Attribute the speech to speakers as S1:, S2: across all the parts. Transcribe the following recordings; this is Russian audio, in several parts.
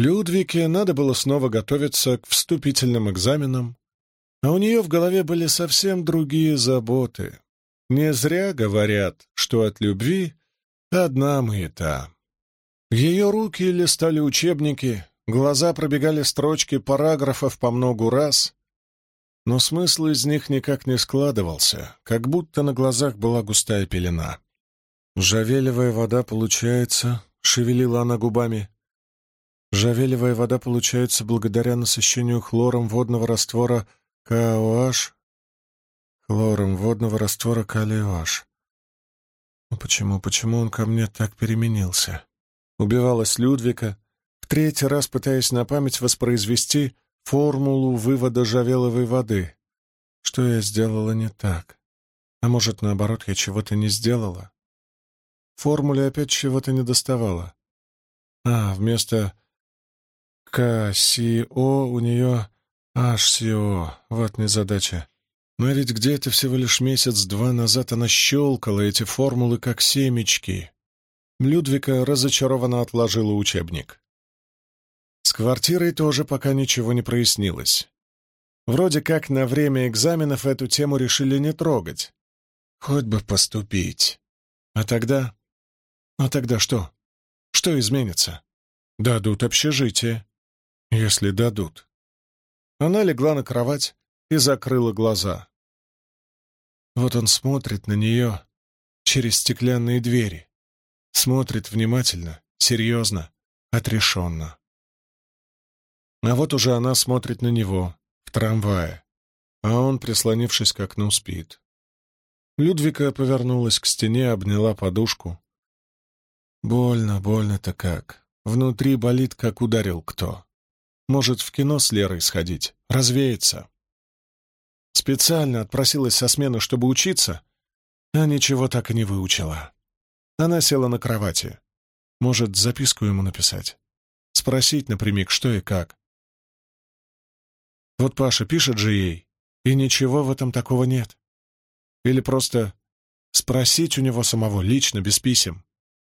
S1: Людвике надо было снова готовиться к вступительным экзаменам, а у нее в голове были совсем другие заботы. Не зря говорят, что от любви одна маята. Ее руки листали учебники, глаза пробегали строчки параграфов по многу раз, но смысл из них никак не складывался, как будто на глазах была густая пелена. «Жавелевая вода получается», — шевелила она губами. «Жавелевая вода получается благодаря насыщению хлором водного раствора КОH, хлором водного раствора калий-OH. Ну почему, почему он ко мне так переменился?» Убивалась Людвика, в третий раз пытаясь на память воспроизвести формулу вывода жавеловой воды. Что я сделала не так? А может, наоборот, я чего-то не сделала? Формуле опять чего-то не доставала. А, вместо КСО у нее HCO. Вот незадача. Но ведь где-то всего лишь месяц-два назад она щелкала эти формулы как семечки. Людвика разочарованно отложила учебник. С квартирой тоже пока ничего не прояснилось. Вроде как на время экзаменов эту тему решили не трогать. Хоть бы поступить. А тогда... А тогда что? Что изменится? Дадут общежитие. Если дадут. Она легла на кровать и закрыла глаза. Вот он смотрит на нее через стеклянные двери. Смотрит внимательно, серьезно, отрешенно. А вот уже она смотрит на него, в трамвае, а он, прислонившись к окну, спит. Людвика повернулась к стене, обняла подушку. Больно, больно-то как. Внутри болит, как ударил кто. Может, в кино с Лерой сходить, развеяться. Специально отпросилась со смены, чтобы учиться, а ничего так и не выучила. Она села на кровати. Может, записку ему написать? Спросить напрямик, что и как. Вот Паша пишет же ей, и ничего в этом такого нет. Или просто спросить у него самого лично, без писем.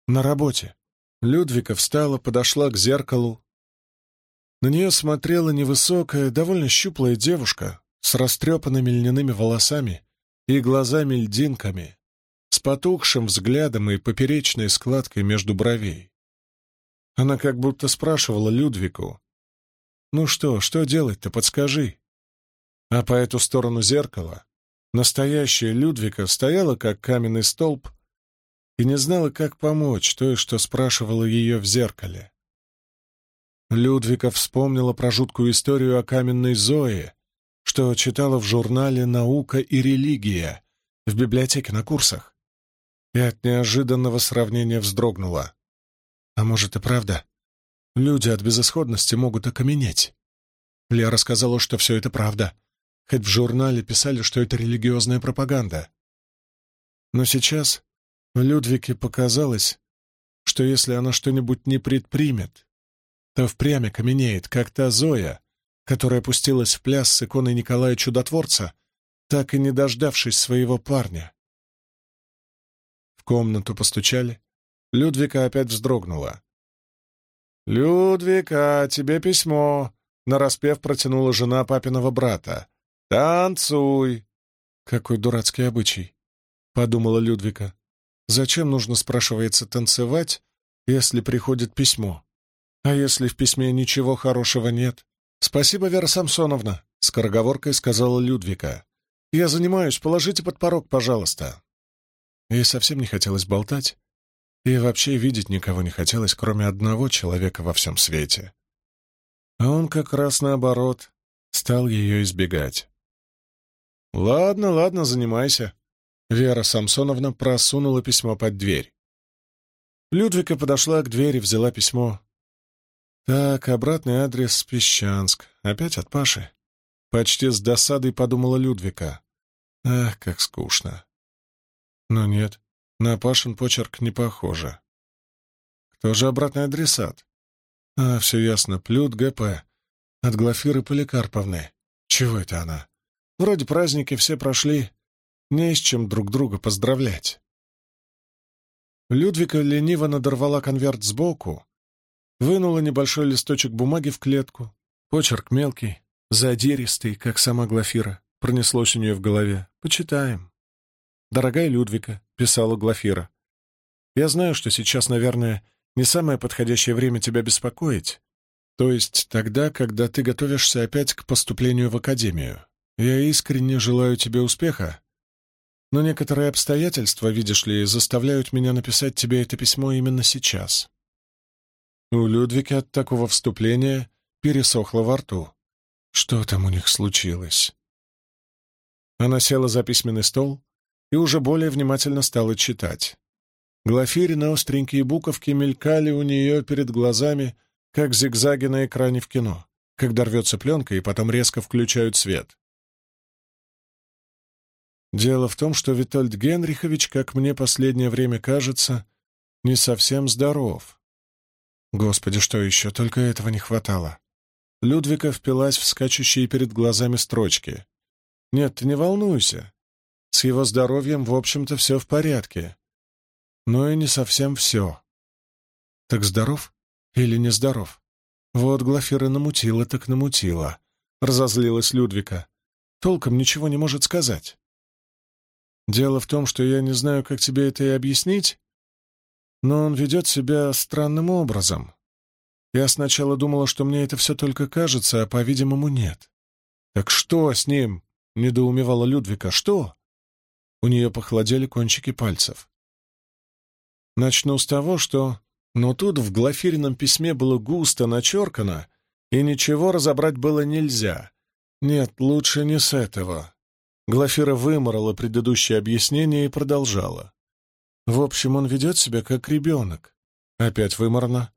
S1: На работе. Людвика встала, подошла к зеркалу. На нее смотрела невысокая, довольно щуплая девушка с растрепанными льняными волосами и глазами-льдинками, с потухшим взглядом и поперечной складкой между бровей. Она как будто спрашивала Людвику, «Ну что, что делать-то, подскажи?» А по эту сторону зеркала настоящая Людвика стояла, как каменный столб, и не знала, как помочь той, что спрашивала ее в зеркале. Людвика вспомнила про жуткую историю о каменной Зое, что читала в журнале «Наука и религия» в библиотеке на курсах, и от неожиданного сравнения вздрогнула. А может и правда? Люди от безысходности могут окаменеть. Лера сказала, что все это правда, хоть в журнале писали, что это религиозная пропаганда. Но сейчас Людвике показалось, что если она что-нибудь не предпримет, то впрямь окаменеет, как та Зоя, которая пустилась в пляс с иконой Николая Чудотворца, так и не дождавшись своего парня. В комнату постучали. Людвика опять вздрогнула. «Людвика, тебе письмо!» — нараспев протянула жена папиного брата. «Танцуй!» «Какой дурацкий обычай!» — подумала Людвика. «Зачем нужно, спрашивается, танцевать, если приходит письмо? А если в письме ничего хорошего нет?» «Спасибо, Вера Самсоновна», — скороговоркой сказала Людвика. «Я занимаюсь, положите под порог, пожалуйста». Ей совсем не хотелось болтать, и вообще видеть никого не хотелось, кроме одного человека во всем свете. А он как раз наоборот стал ее избегать. «Ладно, ладно, занимайся». Вера Самсоновна просунула письмо под дверь. Людвика подошла к двери, взяла письмо. «Так, обратный адрес Песчанск. Опять от Паши?» Почти с досадой подумала Людвика. «Ах, как скучно». Но нет, на Пашин почерк не похоже. Кто же обратный адресат? А, все ясно, Плют ГП. От Глафиры Поликарповны. Чего это она? Вроде праздники все прошли. Не с чем друг друга поздравлять. Людвика лениво надорвала конверт сбоку вынула небольшой листочек бумаги в клетку. Почерк мелкий, задиристый, как сама Глафира. Пронеслось у нее в голове. «Почитаем». «Дорогая Людвика», — писала Глафира, — «я знаю, что сейчас, наверное, не самое подходящее время тебя беспокоить, то есть тогда, когда ты готовишься опять к поступлению в академию. Я искренне желаю тебе успеха, но некоторые обстоятельства, видишь ли, заставляют меня написать тебе это письмо именно сейчас». У Людвига от такого вступления пересохло во рту. Что там у них случилось? Она села за письменный стол и уже более внимательно стала читать. Глафирины остренькие буковки мелькали у нее перед глазами, как зигзаги на экране в кино, когда рвется пленка и потом резко включают свет. Дело в том, что Витольд Генрихович, как мне последнее время кажется, не совсем здоров. Господи, что еще, только этого не хватало. Людвика впилась в скачущие перед глазами строчки. «Нет, ты не волнуйся. С его здоровьем, в общем-то, все в порядке но и не совсем все. Так здоров или не здоров? Вот Глафира намутила, так намутила. Разозлилась Людвика. Толком ничего не может сказать. Дело в том, что я не знаю, как тебе это и объяснить, но он ведет себя странным образом. Я сначала думала, что мне это все только кажется, а, по-видимому, нет. «Так что с ним?» — недоумевала Людвика. «Что?» У нее похолодели кончики пальцев. Начну с того, что... Но тут в Глафирином письме было густо начеркано, и ничего разобрать было нельзя. Нет, лучше не с этого. Глафира выморала предыдущее объяснение и продолжала. В общем, он ведет себя как ребенок. Опять выморно.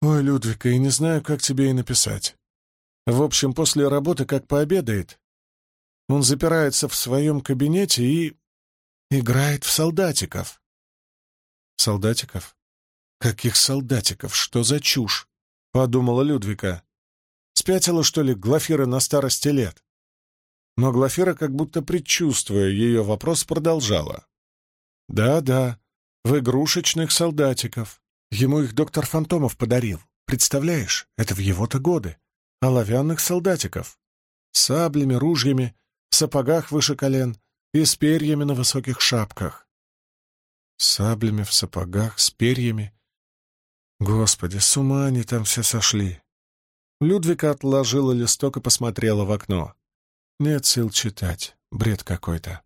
S1: Ой, Людвика, и не знаю, как тебе и написать. В общем, после работы как пообедает. Он запирается в своем кабинете и... играет в солдатиков. Солдатиков? Каких солдатиков? Что за чушь? Подумала Людвика. Спятила, что ли, Глафира на старости лет? Но Глафира, как будто предчувствуя ее вопрос, продолжала. «Да-да, в игрушечных солдатиков. Ему их доктор Фантомов подарил. Представляешь, это в его-то годы. Оловянных солдатиков. С саблями, ружьями, в сапогах выше колен и с перьями на высоких шапках саблями, в сапогах, с перьями. Господи, с ума они там все сошли. Людвика отложила листок и посмотрела в окно. Нет сил читать, бред какой-то.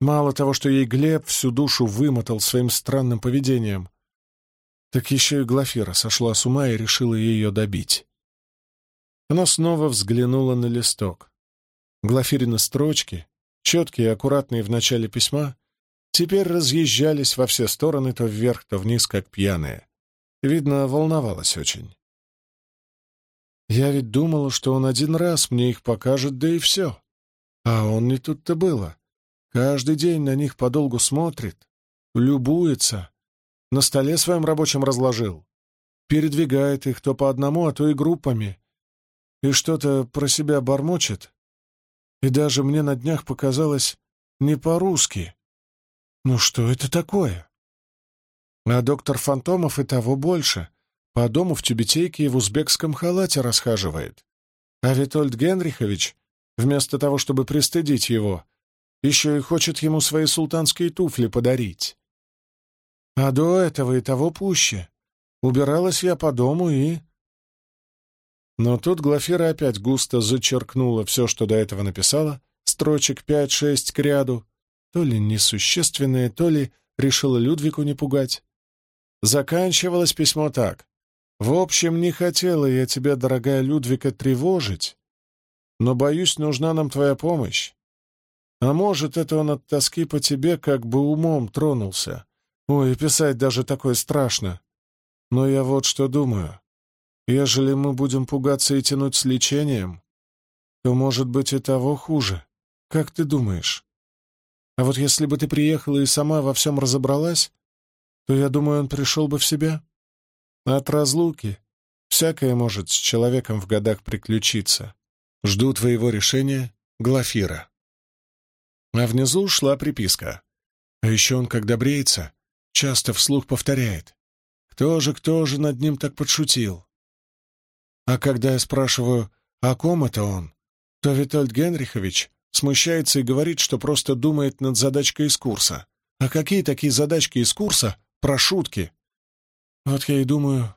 S1: Мало того, что ей Глеб всю душу вымотал своим странным поведением, так еще и Глафира сошла с ума и решила ее добить. Она снова взглянула на листок. Глафирины строчки, четкие и аккуратные в начале письма, теперь разъезжались во все стороны то вверх, то вниз, как пьяные. Видно, волновалась очень. Я ведь думала, что он один раз мне их покажет, да и все. А он не тут-то было. Каждый день на них подолгу смотрит, любуется, на столе своем рабочем разложил, передвигает их то по одному, а то и группами, и что-то про себя бормочет. И даже мне на днях показалось не по-русски, ну что это такое? А доктор Фантомов и того больше. По дому в тюбетейке и в узбекском халате расхаживает. А Витольд Генрихович, вместо того, чтобы пристыдить его, еще и хочет ему свои султанские туфли подарить. А до этого и того пуще. Убиралась я по дому и... Но тут Глафира опять густо зачеркнула все, что до этого написала, строчек пять-шесть к ряду, то ли несущественное, то ли решила Людвику не пугать. Заканчивалось письмо так. «В общем, не хотела я тебя, дорогая Людвика, тревожить, но, боюсь, нужна нам твоя помощь. А может, это он от тоски по тебе как бы умом тронулся. Ой, писать даже такое страшно. Но я вот что думаю. Ежели мы будем пугаться и тянуть с лечением, то, может быть, и того хуже. Как ты думаешь?» А вот если бы ты приехала и сама во всем разобралась, то, я думаю, он пришел бы в себя. От разлуки всякое может с человеком в годах приключиться. Жду твоего решения, Глафира. А внизу шла приписка. А еще он, когда бреется, часто вслух повторяет. Кто же, кто же над ним так подшутил? А когда я спрашиваю, о ком это он, то Витольд Генрихович смущается и говорит, что просто думает над задачкой из курса. А какие такие задачки из курса про шутки? Вот я и думаю,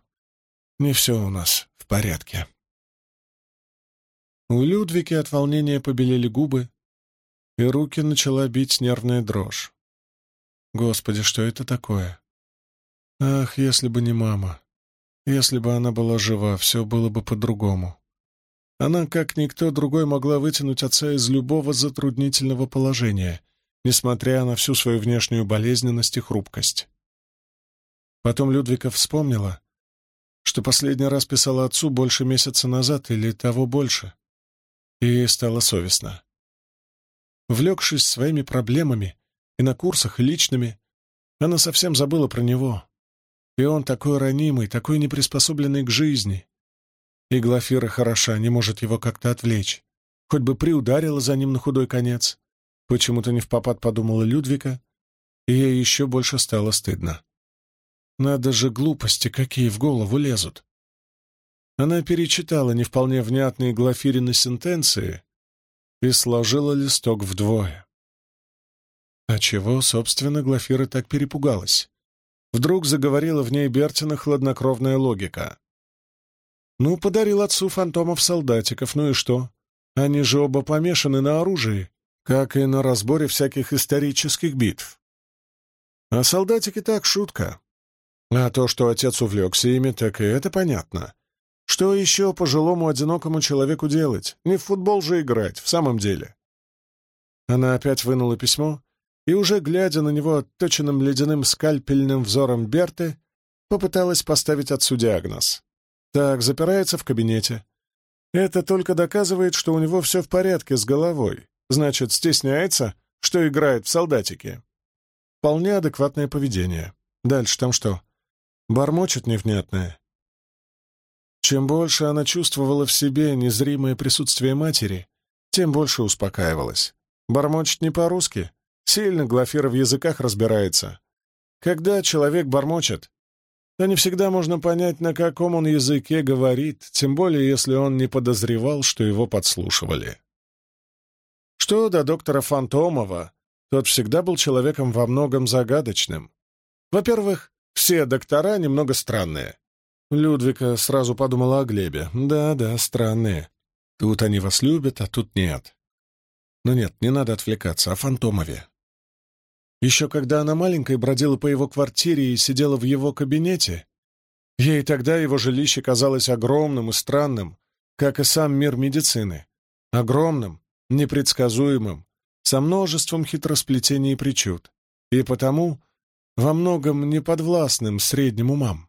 S1: не все у нас в порядке. У Людвики от волнения побелели губы, и руки начала бить нервная дрожь. Господи, что это такое? Ах, если бы не мама. Если бы она была жива, все было бы по-другому. Она, как никто другой, могла вытянуть отца из любого затруднительного положения, несмотря на всю свою внешнюю болезненность и хрупкость. Потом Людвика вспомнила, что последний раз писала отцу больше месяца назад или того больше, и стало совестно. Влекшись своими проблемами и на курсах, и личными, она совсем забыла про него. И он такой ранимый, такой неприспособленный к жизни. И Глафира хороша, не может его как-то отвлечь. Хоть бы приударила за ним на худой конец. Почему-то не в попад подумала Людвика, и ей еще больше стало стыдно. Надо же, глупости какие в голову лезут. Она перечитала не вполне внятные Глафирины сентенции и сложила листок вдвое. А чего, собственно, Глафира так перепугалась? Вдруг заговорила в ней Бертина хладнокровная логика. Ну, подарил отцу фантомов-солдатиков, ну и что? Они же оба помешаны на оружии как и на разборе всяких исторических битв. А солдатики так шутка. А то, что отец увлекся ими, так и это понятно. Что еще пожилому одинокому человеку делать? Не в футбол же играть, в самом деле. Она опять вынула письмо и, уже глядя на него отточенным ледяным скальпельным взором Берты, попыталась поставить отцу диагноз. Так, запирается в кабинете. Это только доказывает, что у него все в порядке с головой. Значит, стесняется, что играет в солдатики. Вполне адекватное поведение. Дальше там что? Бормочет невнятное. Чем больше она чувствовала в себе незримое присутствие матери, тем больше успокаивалась. Бормочет не по-русски. Сильно Глафира в языках разбирается. Когда человек бормочет, то не всегда можно понять, на каком он языке говорит, тем более если он не подозревал, что его подслушивали. Что до доктора Фантомова, тот всегда был человеком во многом загадочным. Во-первых, все доктора немного странные. Людвика сразу подумала о Глебе. Да-да, странные. Тут они вас любят, а тут нет. Но нет, не надо отвлекаться, о Фантомове. Еще когда она маленькой бродила по его квартире и сидела в его кабинете, ей тогда его жилище казалось огромным и странным, как и сам мир медицины. Огромным, непредсказуемым, со множеством хитросплетений и причуд, и потому во многом неподвластным средним умам.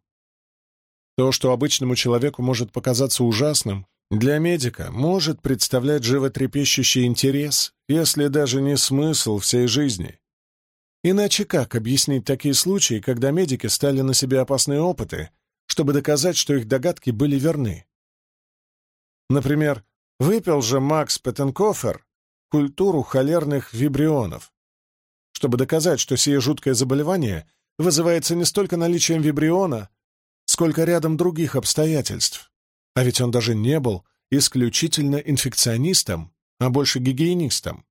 S1: То, что обычному человеку может показаться ужасным, для медика может представлять животрепещущий интерес, если даже не смысл всей жизни. Иначе как объяснить такие случаи, когда медики стали на себе опасные опыты, чтобы доказать, что их догадки были верны? Например, Выпил же Макс Петтенкофер культуру холерных вибрионов, чтобы доказать, что сие жуткое заболевание вызывается не столько наличием вибриона, сколько рядом других обстоятельств. А ведь он даже не был исключительно инфекционистом, а больше гигиенистом.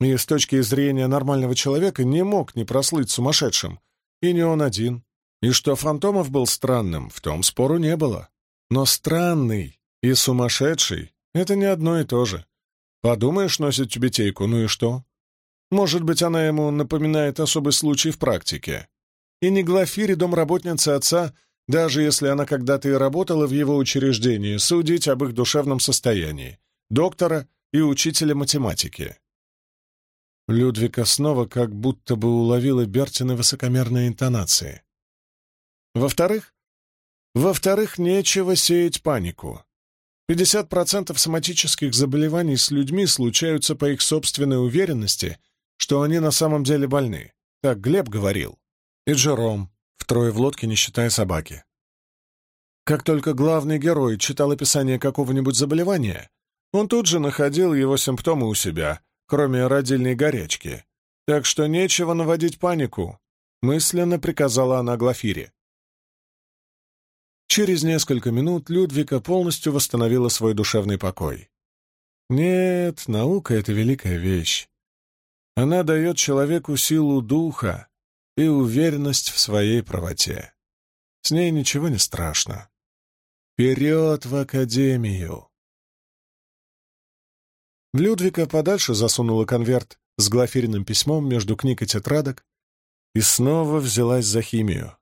S1: И с точки зрения нормального человека не мог не прослыть сумасшедшим, и не он один. И что Фантомов был странным, в том спору не было. Но странный и сумасшедший — это не одно и то же. Подумаешь, носит тюбетейку, ну и что? Может быть, она ему напоминает особый случай в практике. И не Глафире, домработнице отца, даже если она когда-то и работала в его учреждении, судить об их душевном состоянии, доктора и учителя математики. Людвика снова как будто бы уловила Бертины высокомерные интонации. Во-вторых, во-вторых, нечего сеять панику. 50% соматических заболеваний с людьми случаются по их собственной уверенности, что они на самом деле больны. Так Глеб говорил. И Джером, втрое в лодке, не считая собаки. Как только главный герой читал описание какого-нибудь заболевания, он тут же находил его симптомы у себя, кроме родильной горячки. Так что нечего наводить панику, мысленно приказала она Глафире. Через несколько минут Людвика полностью восстановила свой душевный покой. Нет, наука — это великая вещь. Она дает человеку силу духа и уверенность в своей правоте. С ней ничего не страшно. Вперед в академию! Людвика подальше засунула конверт с глафиренным письмом между книг и тетрадок и снова взялась за химию.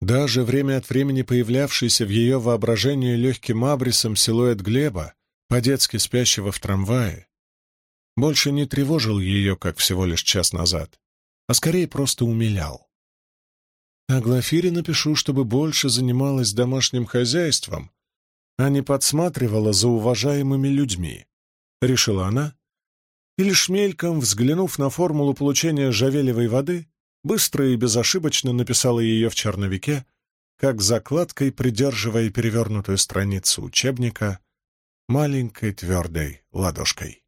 S1: Даже время от времени появлявшийся в ее воображении легким абрисом силуэт Глеба, по-детски спящего в трамвае, больше не тревожил ее, как всего лишь час назад, а скорее просто умилял. А Глафире напишу, чтобы больше занималась домашним хозяйством, а не подсматривала за уважаемыми людьми, — решила она, и лишь мельком, взглянув на формулу получения жавелевой воды, быстро и безошибочно написала ее в черновике, как закладкой придерживая перевернутую страницу учебника маленькой твердой ладошкой.